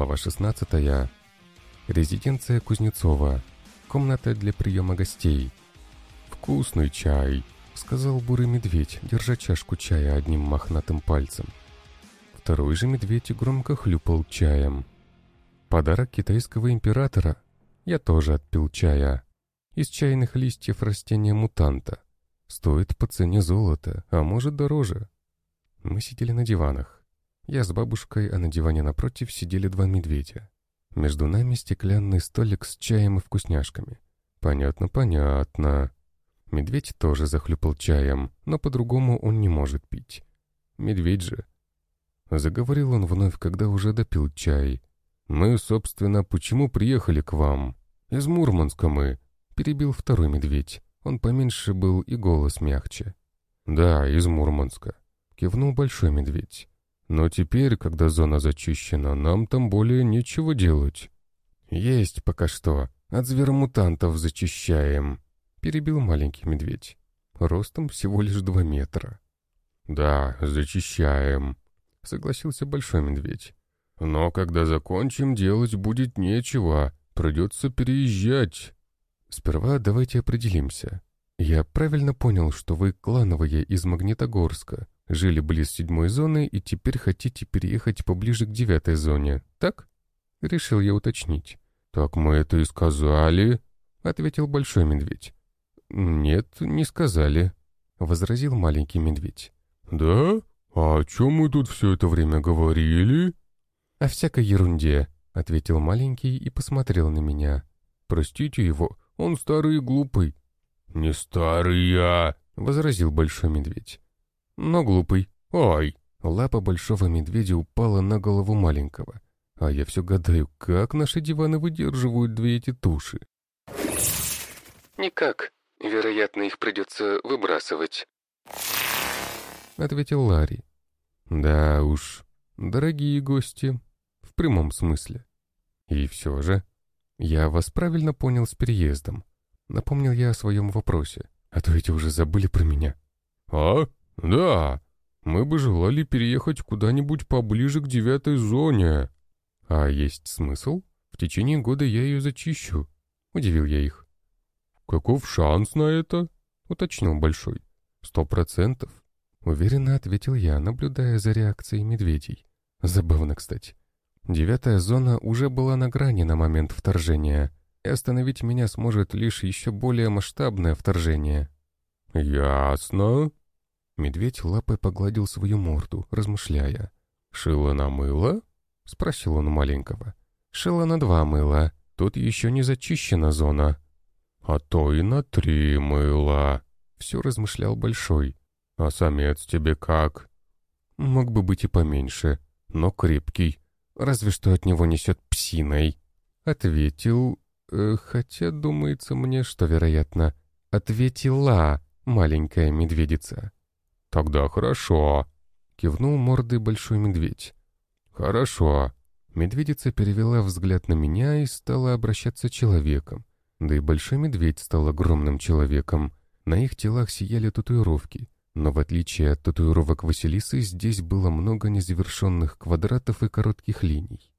Глава 16. Резиденция Кузнецова. Комната для приема гостей. «Вкусный чай», — сказал бурый медведь, держа чашку чая одним мохнатым пальцем. Второй же медведь громко хлюпал чаем. Подарок китайского императора. Я тоже отпил чая. Из чайных листьев растения мутанта. Стоит по цене золота, а может дороже. Мы сидели на диванах. Я с бабушкой, а на диване напротив сидели два медведя. Между нами стеклянный столик с чаем и вкусняшками. Понятно, понятно. Медведь тоже захлюпал чаем, но по-другому он не может пить. Медведь же. Заговорил он вновь, когда уже допил чай. «Мы, собственно, почему приехали к вам? Из Мурманска мы», — перебил второй медведь. Он поменьше был и голос мягче. «Да, из Мурманска», — кивнул большой медведь. Но теперь, когда зона зачищена, нам там более нечего делать. Есть пока что. От зверомутантов зачищаем. Перебил маленький медведь. Ростом всего лишь два метра. Да, зачищаем. Согласился большой медведь. Но когда закончим, делать будет нечего. Придется переезжать. Сперва давайте определимся. Я правильно понял, что вы клановые из Магнитогорска, Жили близ седьмой зоны и теперь хотите переехать поближе к девятой зоне, так? Решил я уточнить. «Так мы это и сказали», — ответил большой медведь. «Нет, не сказали», — возразил маленький медведь. «Да? А о чем мы тут все это время говорили?» «О всякой ерунде», — ответил маленький и посмотрел на меня. «Простите его, он старый и глупый». «Не старый я», — возразил большой медведь но глупый. Ой! Лапа большого медведя упала на голову маленького. А я все гадаю, как наши диваны выдерживают две эти туши. «Никак. Вероятно, их придется выбрасывать», — ответил Ларри. «Да уж, дорогие гости, в прямом смысле. И все же, я вас правильно понял с переездом. Напомнил я о своем вопросе, а то эти уже забыли про меня». «А?» «Да, мы бы желали переехать куда-нибудь поближе к девятой зоне». «А есть смысл? В течение года я ее зачищу», — удивил я их. «Каков шанс на это?» — уточнил Большой. «Сто процентов», — уверенно ответил я, наблюдая за реакцией медведей. Забавно, кстати. Девятая зона уже была на грани на момент вторжения, и остановить меня сможет лишь еще более масштабное вторжение. «Ясно», Медведь лапой погладил свою морду, размышляя. «Шило на мыло?» — спросил он маленького. «Шило на два мыла. Тут еще не зачищена зона». «А то и на три мыла», — все размышлял Большой. «А самец тебе как?» «Мог бы быть и поменьше, но крепкий. Разве что от него несет псиной». Ответил, э, хотя думается мне, что вероятно, ответила маленькая медведица. «Тогда хорошо», — кивнул мордой большой медведь. «Хорошо». Медведица перевела взгляд на меня и стала обращаться человеком. Да и большой медведь стал огромным человеком. На их телах сияли татуировки. Но в отличие от татуировок Василисы, здесь было много незавершенных квадратов и коротких линий.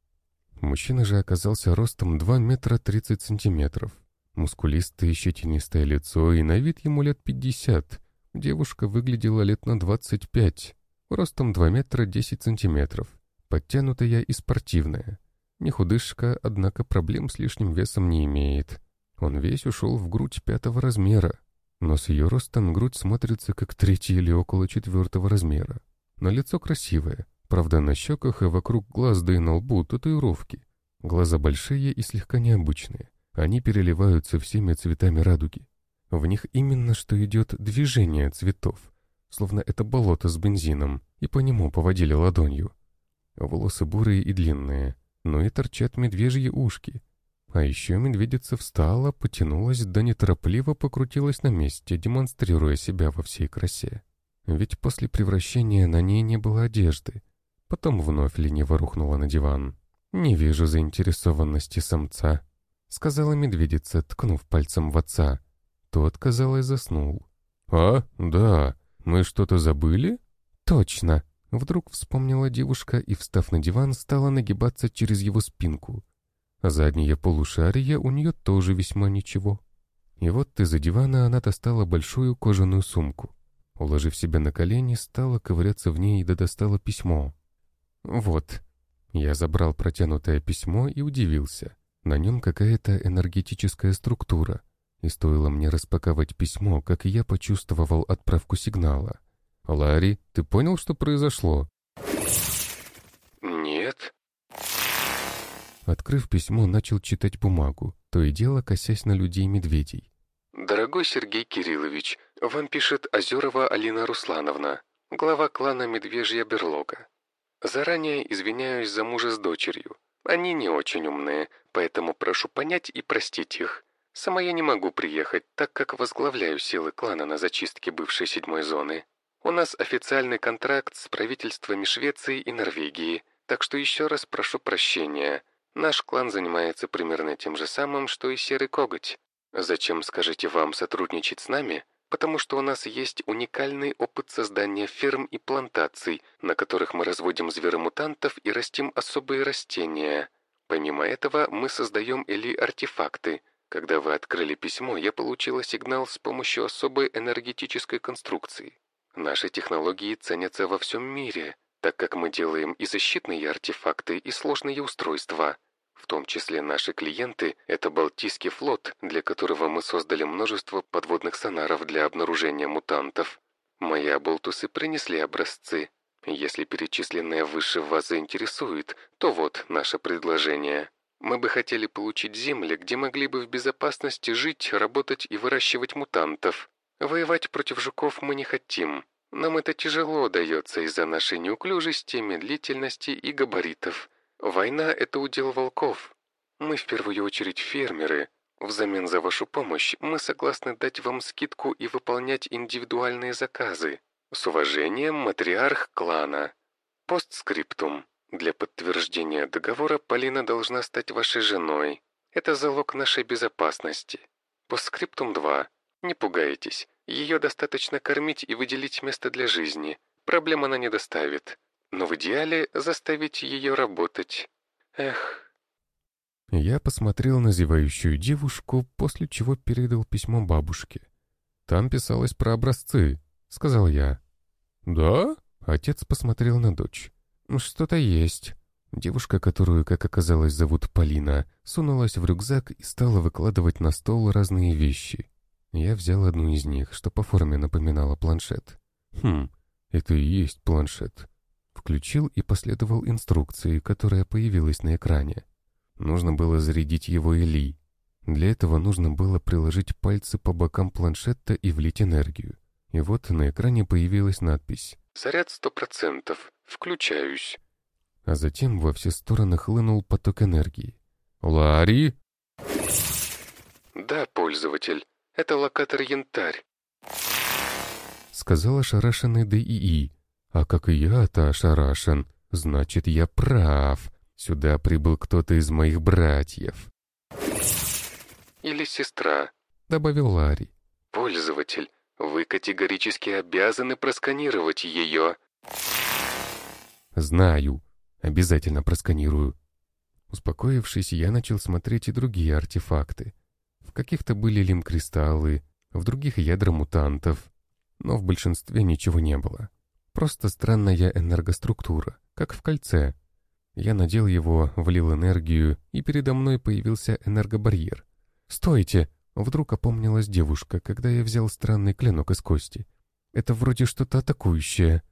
Мужчина же оказался ростом 2 метра 30 сантиметров. Мускулистое щетинистое лицо и на вид ему лет 50, Девушка выглядела лет на 25, ростом 2 метра 10 сантиметров, подтянутая и спортивная. Не худышка, однако проблем с лишним весом не имеет. Он весь ушел в грудь пятого размера, но с ее ростом грудь смотрится как третий или около четвертого размера. На лицо красивое, правда на щеках и вокруг глаз да и на лбу татуировки. Глаза большие и слегка необычные. Они переливаются всеми цветами радуги. В них именно что идет движение цветов, словно это болото с бензином, и по нему поводили ладонью. Волосы бурые и длинные, но и торчат медвежьи ушки. А еще медведица встала, потянулась, да неторопливо покрутилась на месте, демонстрируя себя во всей красе. Ведь после превращения на ней не было одежды. Потом вновь лениво рухнула на диван. «Не вижу заинтересованности самца», — сказала медведица, ткнув пальцем в отца. Тот, казалось, заснул. «А, да, мы что-то забыли?» «Точно», — Вдруг вспомнила девушка и, встав на диван, стала нагибаться через его спинку. А заднее полушарие у нее тоже весьма ничего. И вот из-за дивана она достала большую кожаную сумку. Уложив себя на колени, стала ковыряться в ней и достала письмо. «Вот». Я забрал протянутое письмо и удивился. На нем какая-то энергетическая структура. И стоило мне распаковать письмо, как я почувствовал отправку сигнала. «Ларри, ты понял, что произошло?» «Нет». Открыв письмо, начал читать бумагу, то и дело косясь на людей-медведей. «Дорогой Сергей Кириллович, вам пишет Озерова Алина Руслановна, глава клана «Медвежья берлога». Заранее извиняюсь за мужа с дочерью. Они не очень умные, поэтому прошу понять и простить их. Сама я не могу приехать, так как возглавляю силы клана на зачистке бывшей седьмой зоны. У нас официальный контракт с правительствами Швеции и Норвегии, так что еще раз прошу прощения. Наш клан занимается примерно тем же самым, что и Серый Коготь. Зачем, скажите вам, сотрудничать с нами? Потому что у нас есть уникальный опыт создания ферм и плантаций, на которых мы разводим зверомутантов и растим особые растения. Помимо этого, мы создаем или-артефакты. Когда вы открыли письмо, я получила сигнал с помощью особой энергетической конструкции. Наши технологии ценятся во всем мире, так как мы делаем и защитные артефакты, и сложные устройства. В том числе наши клиенты — это Балтийский флот, для которого мы создали множество подводных сонаров для обнаружения мутантов. Мои оболтусы принесли образцы. Если перечисленное выше вас заинтересует, то вот наше предложение. Мы бы хотели получить земли, где могли бы в безопасности жить, работать и выращивать мутантов. Воевать против жуков мы не хотим. Нам это тяжело дается из-за нашей неуклюжести, медлительности и габаритов. Война — это удел волков. Мы в первую очередь фермеры. Взамен за вашу помощь мы согласны дать вам скидку и выполнять индивидуальные заказы. С уважением, матриарх клана. Постскриптум. Для подтверждения договора Полина должна стать вашей женой. Это залог нашей безопасности. Постскриптум 2. Не пугайтесь. Ее достаточно кормить и выделить место для жизни. Проблем она не доставит но в идеале заставить ее работать. Эх. Я посмотрел на зевающую девушку, после чего передал письмо бабушке. «Там писалось про образцы», — сказал я. «Да?» — отец посмотрел на дочь. «Что-то есть». Девушка, которую, как оказалось, зовут Полина, сунулась в рюкзак и стала выкладывать на стол разные вещи. Я взял одну из них, что по форме напоминала планшет. Хм, это и есть планшет. Включил и последовал инструкции, которая появилась на экране. Нужно было зарядить его Или. Для этого нужно было приложить пальцы по бокам планшета и влить энергию. И вот на экране появилась надпись «Заряд сто процентов. Включаюсь». А затем во все стороны хлынул поток энергии. «Ларри?» «Да, пользователь. Это локатор «Янтарь». Сказал ошарашенный ДИИ, а как и я-то ошарашен, значит, я прав. Сюда прибыл кто-то из моих братьев. Или сестра, добавил Ларри. Пользователь, вы категорически обязаны просканировать ее. Знаю. Обязательно просканирую. Успокоившись, я начал смотреть и другие артефакты. В каких-то были лимкристаллы, в других ядра мутантов, но в большинстве ничего не было. Просто странная энергоструктура, как в кольце. Я надел его, влил энергию, и передо мной появился энергобарьер. «Стойте!» — вдруг опомнилась девушка, когда я взял странный клинок из кости. «Это вроде что-то атакующее».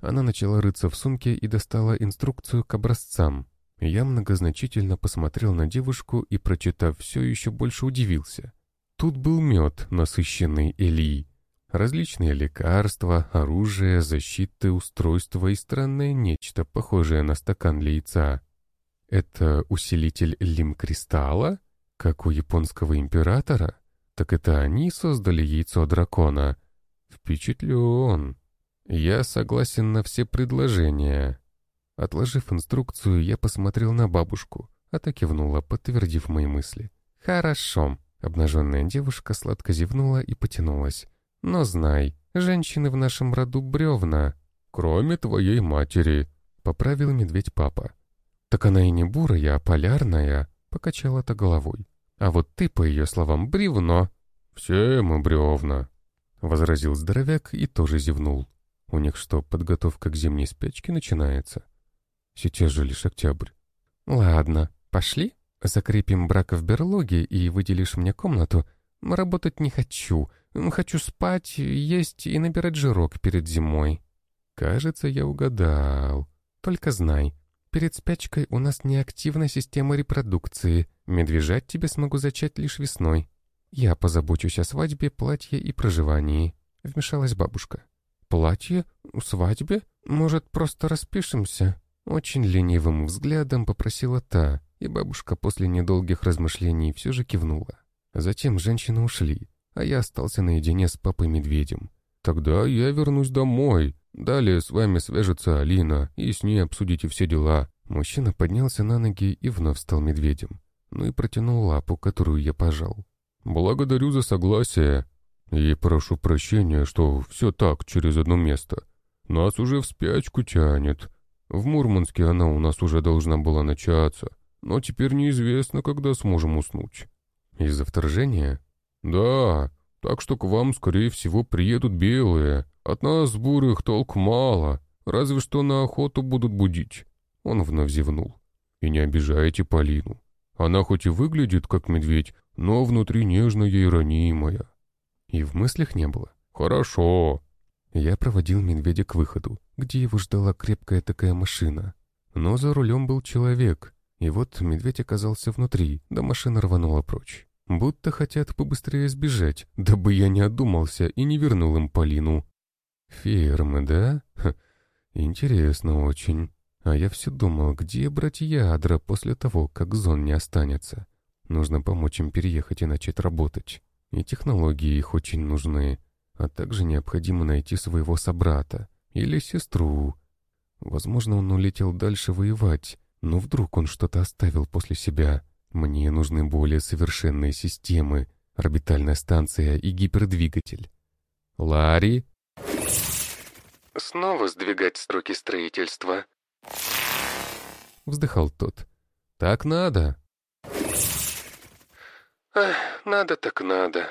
Она начала рыться в сумке и достала инструкцию к образцам. Я многозначительно посмотрел на девушку и, прочитав все, еще больше удивился. Тут был мед, насыщенный Элией. Различные лекарства, оружие, защиты, устройства и странное нечто, похожее на стакан для яйца. Это усилитель лимкристалла? Как у японского императора? Так это они создали яйцо дракона? Впечатлен. Я согласен на все предложения. Отложив инструкцию, я посмотрел на бабушку, а та кивнула, подтвердив мои мысли. «Хорошо». Обнаженная девушка сладко зевнула и потянулась. Но знай, женщины в нашем роду бревна. «Кроме твоей матери», — поправил медведь папа. «Так она и не бурая, а полярная», — покачала-то головой. «А вот ты, по ее словам, бревно». «Все мы бревна», — возразил здоровяк и тоже зевнул. «У них что, подготовка к зимней спячке начинается?» «Сейчас же лишь октябрь». «Ладно, пошли, закрепим брак в берлоге и выделишь мне комнату. Работать не хочу, хочу спать, есть и набирать жирок перед зимой». «Кажется, я угадал. Только знай, перед спячкой у нас неактивная система репродукции. Медвежать тебе смогу зачать лишь весной. Я позабочусь о свадьбе, платье и проживании», — вмешалась бабушка. «Платье? Свадьбе? Может, просто распишемся?» Очень ленивым взглядом попросила та, и бабушка после недолгих размышлений все же кивнула. Затем женщины ушли, а я остался наедине с папой-медведем. «Тогда я вернусь домой», Далее с вами свяжется Алина, и с ней обсудите все дела». Мужчина поднялся на ноги и вновь стал медведем. Ну и протянул лапу, которую я пожал. «Благодарю за согласие. И прошу прощения, что все так, через одно место. Нас уже в спячку тянет. В Мурманске она у нас уже должна была начаться, но теперь неизвестно, когда сможем уснуть». «Из-за вторжения?» «Да, так что к вам, скорее всего, приедут белые. От нас, бурых, толк мало, разве что на охоту будут будить». Он вновь зевнул. «И не обижайте Полину. Она хоть и выглядит как медведь, но внутри нежная и ранимая». И в мыслях не было. «Хорошо». Я проводил медведя к выходу, где его ждала крепкая такая машина. Но за рулем был человек, и вот медведь оказался внутри, да машина рванула прочь. Будто хотят побыстрее сбежать, дабы я не одумался и не вернул им Полину. Фермы, да? Ха, интересно очень. А я все думал, где брать ядра после того, как зон не останется. Нужно помочь им переехать и начать работать. И технологии их очень нужны. А также необходимо найти своего собрата или сестру. Возможно, он улетел дальше воевать, но вдруг он что-то оставил после себя. Мне нужны более совершенные системы, орбитальная станция и гипердвигатель. Ларри? Снова сдвигать сроки строительства. Вздыхал тот. Так надо. Ах, надо так надо.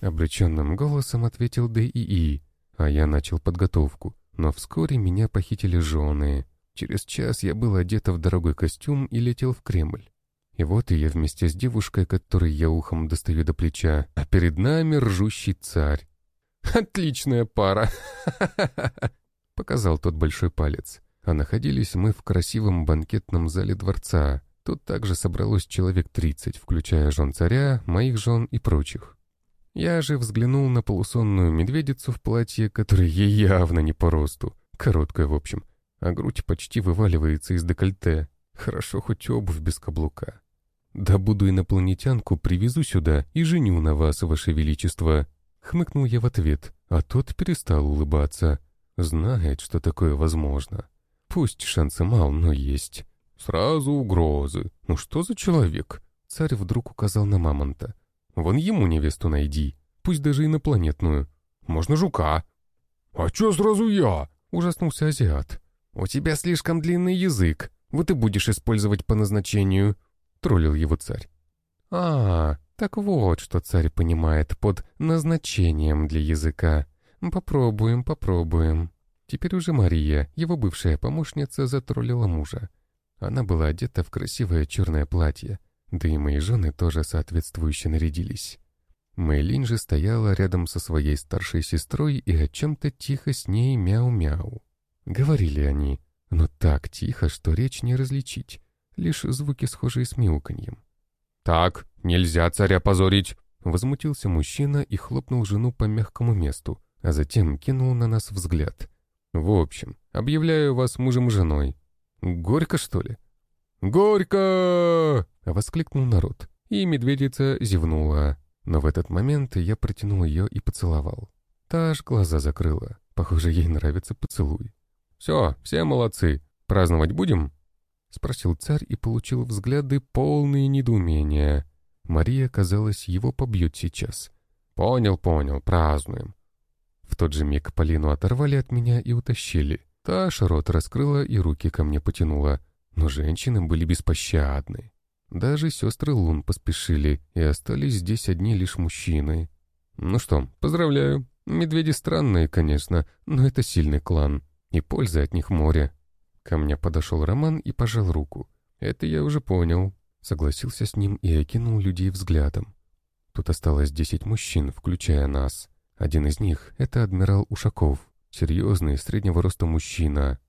Обреченным голосом ответил ДИИ, а я начал подготовку. Но вскоре меня похитили жены. Через час я был одета в дорогой костюм и летел в Кремль. И вот я вместе с девушкой, которой я ухом достаю до плеча, а перед нами ржущий царь. «Отличная пара!» — показал тот большой палец. А находились мы в красивом банкетном зале дворца. Тут также собралось человек тридцать, включая жен царя, моих жен и прочих. Я же взглянул на полусонную медведицу в платье, которое ей явно не по росту. Короткое, в общем а грудь почти вываливается из декольте. Хорошо хоть обувь без каблука. Да буду инопланетянку, привезу сюда и женю на вас, ваше величество. Хмыкнул я в ответ, а тот перестал улыбаться. Знает, что такое возможно. Пусть шансы мал, но есть. Сразу угрозы. Ну что за человек? Царь вдруг указал на мамонта. Вон ему невесту найди, пусть даже инопланетную. Можно жука. А чё сразу я? Ужаснулся азиат. «У тебя слишком длинный язык, вот и будешь использовать по назначению», — троллил его царь. «А, так вот, что царь понимает под назначением для языка. Попробуем, попробуем». Теперь уже Мария, его бывшая помощница, затроллила мужа. Она была одета в красивое черное платье, да и мои жены тоже соответствующе нарядились. Мэйлин же стояла рядом со своей старшей сестрой и о чем-то тихо с ней мяу-мяу. Говорили они, но так тихо, что речь не различить, лишь звуки, схожие с мяуканьем. «Так, нельзя царя позорить!» Возмутился мужчина и хлопнул жену по мягкому месту, а затем кинул на нас взгляд. «В общем, объявляю вас мужем-женой. Горько, что ли?» «Горько!» — воскликнул народ, и медведица зевнула. Но в этот момент я протянул ее и поцеловал. Та аж глаза закрыла. Похоже, ей нравится поцелуй. «Все, все молодцы. Праздновать будем?» — спросил царь и получил взгляды полные недоумения. Мария, казалось, его побьет сейчас. «Понял, понял, празднуем». В тот же миг Полину оторвали от меня и утащили. Та рот раскрыла и руки ко мне потянула. Но женщины были беспощадны. Даже сестры Лун поспешили, и остались здесь одни лишь мужчины. Ну что, поздравляю. Медведи странные, конечно, но это сильный клан, и пользы от них море. Ко мне подошел Роман и пожал руку. Это я уже понял. Согласился с ним и окинул людей взглядом. Тут осталось десять мужчин, включая нас. Один из них — это адмирал Ушаков, серьезный, среднего роста мужчина.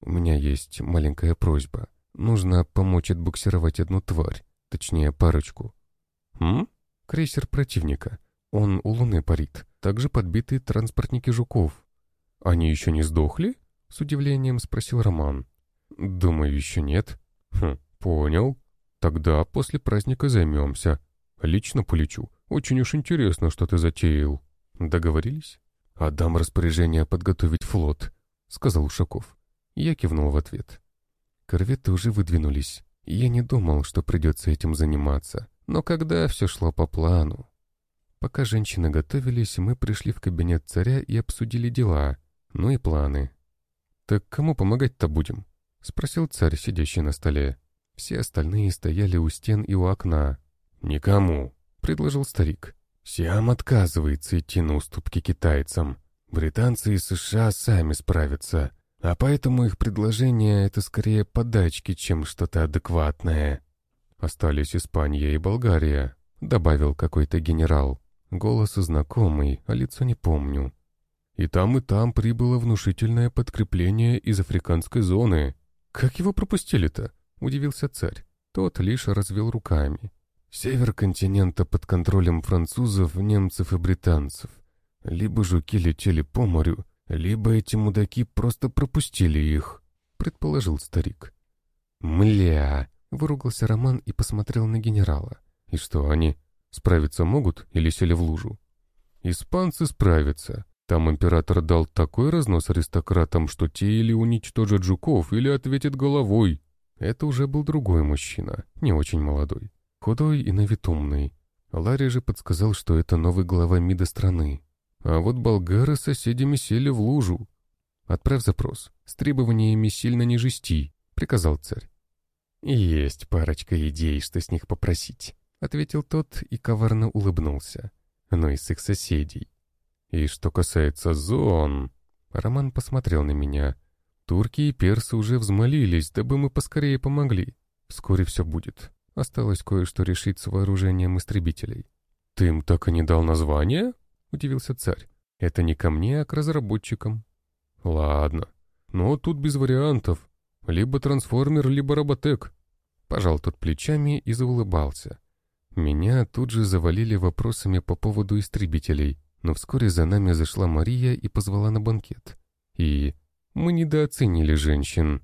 У меня есть маленькая просьба. Нужно помочь отбуксировать одну тварь, точнее парочку. М? Крейсер противника. Он у Луны парит. Также подбитые транспортники жуков. Они еще не сдохли? С удивлением спросил Роман. Думаю, еще нет. Хм, понял. Тогда после праздника займемся. Лично полечу. Очень уж интересно, что ты затеял. Договорились? Отдам распоряжение подготовить флот, сказал Ушаков. Я кивнул в ответ. Корветы уже выдвинулись. Я не думал, что придется этим заниматься. Но когда все шло по плану, Пока женщины готовились, мы пришли в кабинет царя и обсудили дела, ну и планы. «Так кому помогать-то будем?» — спросил царь, сидящий на столе. Все остальные стояли у стен и у окна. «Никому», — предложил старик. «Сиам отказывается идти на уступки китайцам. Британцы и США сами справятся, а поэтому их предложение — это скорее подачки, чем что-то адекватное». «Остались Испания и Болгария», — добавил какой-то генерал. Голос знакомый, а лицо не помню. И там, и там прибыло внушительное подкрепление из африканской зоны. Как его пропустили-то? Удивился царь. Тот лишь развел руками. Север континента под контролем французов, немцев и британцев. Либо жуки летели по морю, либо эти мудаки просто пропустили их, предположил старик. «Мля!» — выругался Роман и посмотрел на генерала. «И что, они Справиться могут или сели в лужу? Испанцы справятся. Там император дал такой разнос аристократам, что те или уничтожат жуков, или ответят головой. Это уже был другой мужчина, не очень молодой. Худой и на вид. Ларри же подсказал, что это новый глава МИДа страны. А вот болгары с соседями сели в лужу. «Отправь запрос. С требованиями сильно не жести», — приказал царь. «Есть парочка идей, что с них попросить», ответил тот и коварно улыбнулся. Но из их соседей. И что касается зон... Роман посмотрел на меня. Турки и персы уже взмолились, дабы мы поскорее помогли. Вскоре все будет. Осталось кое-что решить с вооружением истребителей. «Ты им так и не дал название?» — удивился царь. «Это не ко мне, а к разработчикам». «Ладно. Но тут без вариантов. Либо трансформер, либо роботек». Пожал тот плечами и заулыбался. Меня тут же завалили вопросами по поводу истребителей, но вскоре за нами зашла Мария и позвала на банкет. И мы недооценили женщин.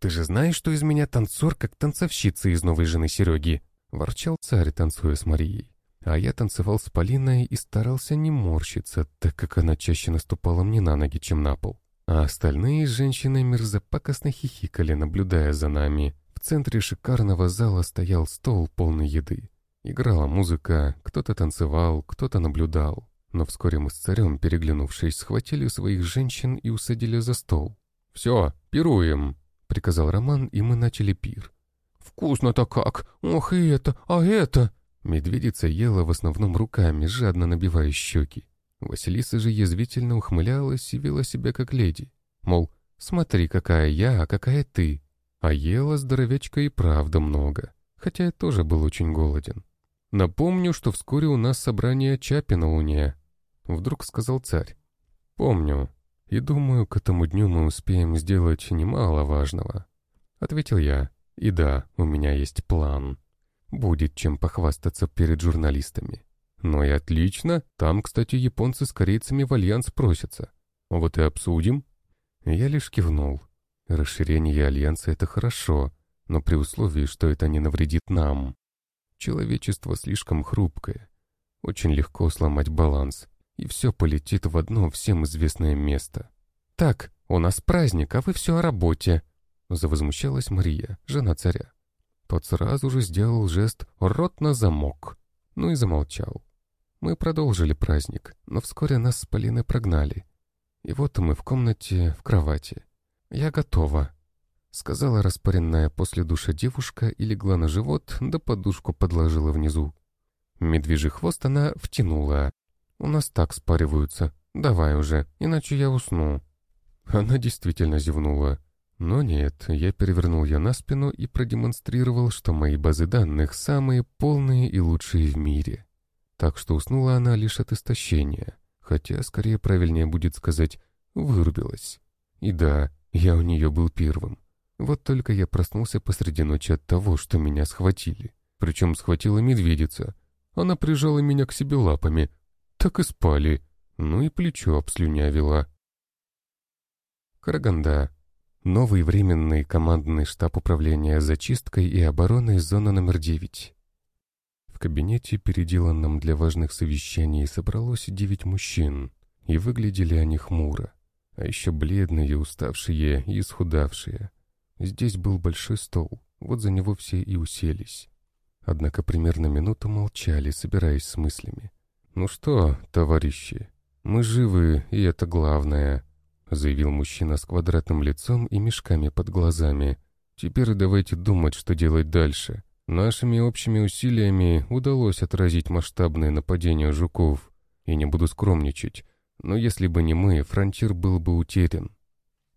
«Ты же знаешь, что из меня танцор, как танцовщица из новой жены Сереги?» — ворчал царь, танцуя с Марией. А я танцевал с Полиной и старался не морщиться, так как она чаще наступала мне на ноги, чем на пол. А остальные женщины мерзопакостно хихикали, наблюдая за нами. В центре шикарного зала стоял стол, полный еды. Играла музыка, кто-то танцевал, кто-то наблюдал. Но вскоре мы с царем, переглянувшись, схватили своих женщин и усадили за стол. «Все, пируем!» — приказал Роман, и мы начали пир. «Вкусно-то как! Ох и это, а это!» Медведица ела в основном руками, жадно набивая щеки. Василиса же язвительно ухмылялась и вела себя как леди. Мол, смотри, какая я, а какая ты. А ела здоровячка и правда много, хотя я тоже был очень голоден. Напомню, что вскоре у нас собрание Чапи на Луне. Вдруг сказал царь. Помню. И думаю, к этому дню мы успеем сделать немало важного. Ответил я. И да, у меня есть план. Будет чем похвастаться перед журналистами. Ну и отлично. Там, кстати, японцы с корейцами в альянс просятся. Вот и обсудим. Я лишь кивнул. Расширение альянса — это хорошо, но при условии, что это не навредит нам. Человечество слишком хрупкое. Очень легко сломать баланс, и все полетит в одно всем известное место. «Так, у нас праздник, а вы все о работе», — завозмущалась Мария, жена царя. Тот сразу же сделал жест «рот на замок», ну и замолчал. Мы продолжили праздник, но вскоре нас с Полиной прогнали. И вот мы в комнате, в кровати. «Я готова», — сказала распаренная после душа девушка и легла на живот, да подушку подложила внизу. Медвежий хвост она втянула. «У нас так спариваются. Давай уже, иначе я усну». Она действительно зевнула. Но нет, я перевернул ее на спину и продемонстрировал, что мои базы данных самые полные и лучшие в мире. Так что уснула она лишь от истощения, хотя скорее правильнее будет сказать «вырубилась». И да, я у нее был первым. Вот только я проснулся посреди ночи от того, что меня схватили. Причем схватила медведица. Она прижала меня к себе лапами. Так и спали. Ну и плечо обслюнявила. Караганда. Новый временный командный штаб управления зачисткой и обороной зона номер 9. В кабинете, переделанном для важных совещаний, собралось девять мужчин, и выглядели они хмуро, а еще бледные, уставшие и исхудавшие. Здесь был большой стол, вот за него все и уселись. Однако примерно минуту молчали, собираясь с мыслями. «Ну что, товарищи, мы живы, и это главное», — заявил мужчина с квадратным лицом и мешками под глазами. «Теперь давайте думать, что делать дальше. Нашими общими усилиями удалось отразить масштабное нападение жуков. И не буду скромничать, но если бы не мы, фронтир был бы утерян.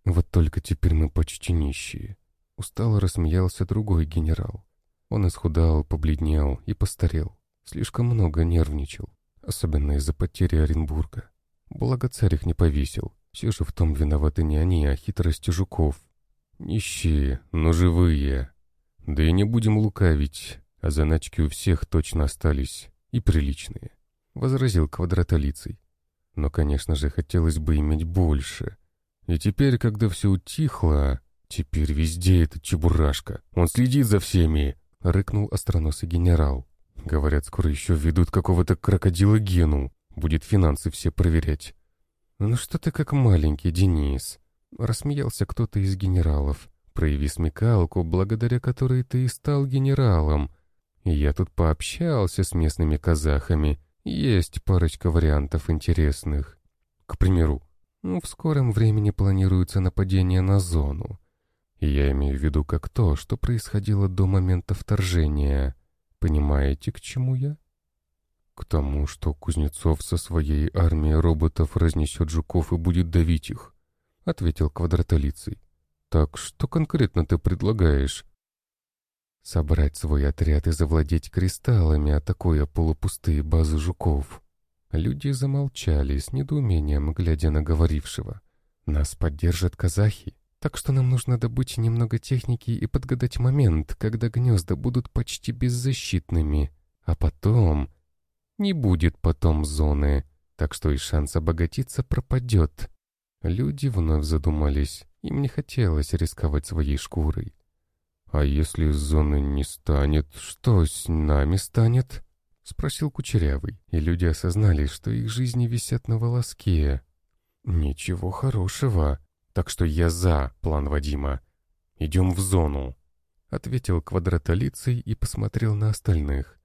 Вот только теперь мы почти нищие». Устало рассмеялся другой генерал. Он исхудал, побледнел и постарел. Слишком много нервничал, особенно из-за потери Оренбурга. Благо царь их не повесил, все же в том виноваты не они, а хитрости жуков. Нищие, но живые. Да и не будем лукавить, а заначки у всех точно остались, и приличные. Возразил квадратолицей. Но, конечно же, хотелось бы иметь больше. И теперь, когда все утихло, теперь везде этот чебурашка. Он следит за всеми, — рыкнул остроносый генерал. Говорят, скоро еще введут какого-то крокодила Гену. Будет финансы все проверять. «Ну что ты как маленький, Денис?» Рассмеялся кто-то из генералов. «Прояви смекалку, благодаря которой ты и стал генералом. Я тут пообщался с местными казахами. Есть парочка вариантов интересных. К примеру, ну, в скором времени планируется нападение на зону. Я имею в виду как то, что происходило до момента вторжения. Понимаете, к чему я?» К тому, что Кузнецов со своей армией роботов разнесет жуков и будет давить их, — ответил квадратолицей. Так что конкретно ты предлагаешь? Собрать свой отряд и завладеть кристаллами, атакуя полупустые базы жуков. Люди замолчали с недоумением, глядя на говорившего. Нас поддержат казахи, так что нам нужно добыть немного техники и подгадать момент, когда гнезда будут почти беззащитными. А потом не будет потом зоны, так что и шанс обогатиться пропадет. Люди вновь задумались, им не хотелось рисковать своей шкурой. «А если зоны не станет, что с нами станет?» — спросил Кучерявый, и люди осознали, что их жизни висят на волоске. «Ничего хорошего, так что я за план Вадима. Идем в зону», — ответил квадратолицей и посмотрел на остальных.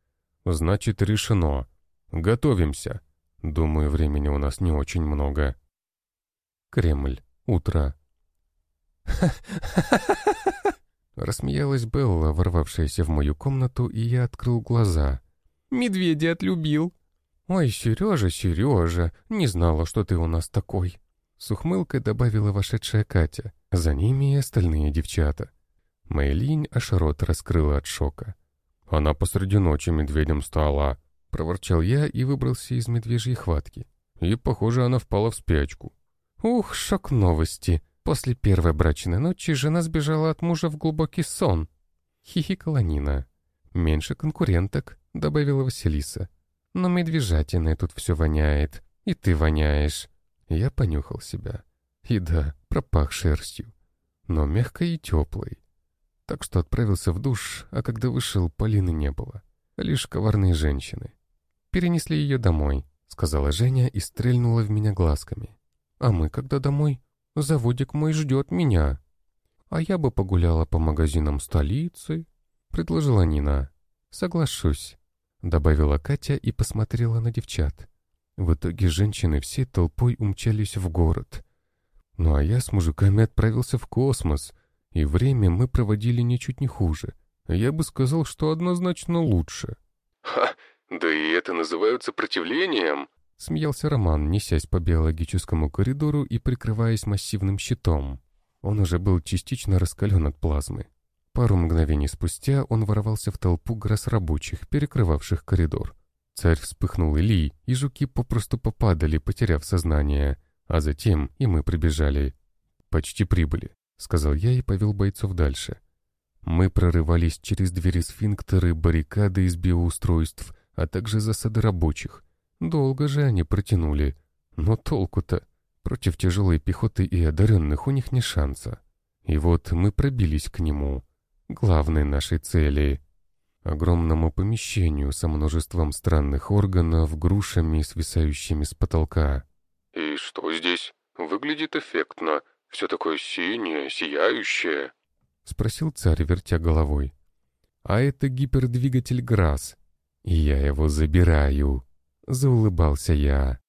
«Значит, решено. Готовимся. Думаю, времени у нас не очень много. Кремль. Утро. Рассмеялась Белла, ворвавшаяся в мою комнату, и я открыл глаза. «Медведя отлюбил!» «Ой, Сережа, Сережа, не знала, что ты у нас такой!» С ухмылкой добавила вошедшая Катя, за ними и остальные девчата. Мэйлинь аж рот раскрыла от шока. Она посреди ночи медведем стала, Проворчал я и выбрался из медвежьей хватки. И, похоже, она впала в спячку. Ух, шок новости. После первой брачной ночи жена сбежала от мужа в глубокий сон. Хихикала Нина. «Меньше конкуренток», — добавила Василиса. «Но медвежатиной тут все воняет. И ты воняешь». Я понюхал себя. И да, пропах шерстью. Но мягкой и теплой. Так что отправился в душ, а когда вышел, Полины не было. Лишь коварные женщины перенесли ее домой», — сказала Женя и стрельнула в меня глазками. «А мы когда домой? Заводик мой ждет меня». «А я бы погуляла по магазинам столицы», — предложила Нина. «Соглашусь. добавила Катя и посмотрела на девчат. В итоге женщины всей толпой умчались в город. Ну а я с мужиками отправился в космос, и время мы проводили ничуть не хуже. Я бы сказал, что однозначно лучше. «Ха, да и это называют сопротивлением!» Смеялся Роман, несясь по биологическому коридору и прикрываясь массивным щитом. Он уже был частично раскален от плазмы. Пару мгновений спустя он ворвался в толпу гроз рабочих, перекрывавших коридор. Царь вспыхнул Или, и жуки попросту попадали, потеряв сознание. А затем и мы прибежали. «Почти прибыли», — сказал я и повел бойцов дальше. Мы прорывались через двери сфинктеры, баррикады из биоустройств, а также засады рабочих. Долго же они протянули. Но толку-то? Против тяжелой пехоты и одаренных у них не шанса. И вот мы пробились к нему. Главной нашей цели. Огромному помещению со множеством странных органов, грушами, свисающими с потолка. «И что здесь? Выглядит эффектно. Все такое синее, сияющее». — спросил царь, вертя головой. «А это гипердвигатель ГРАС, и я его забираю», — заулыбался я.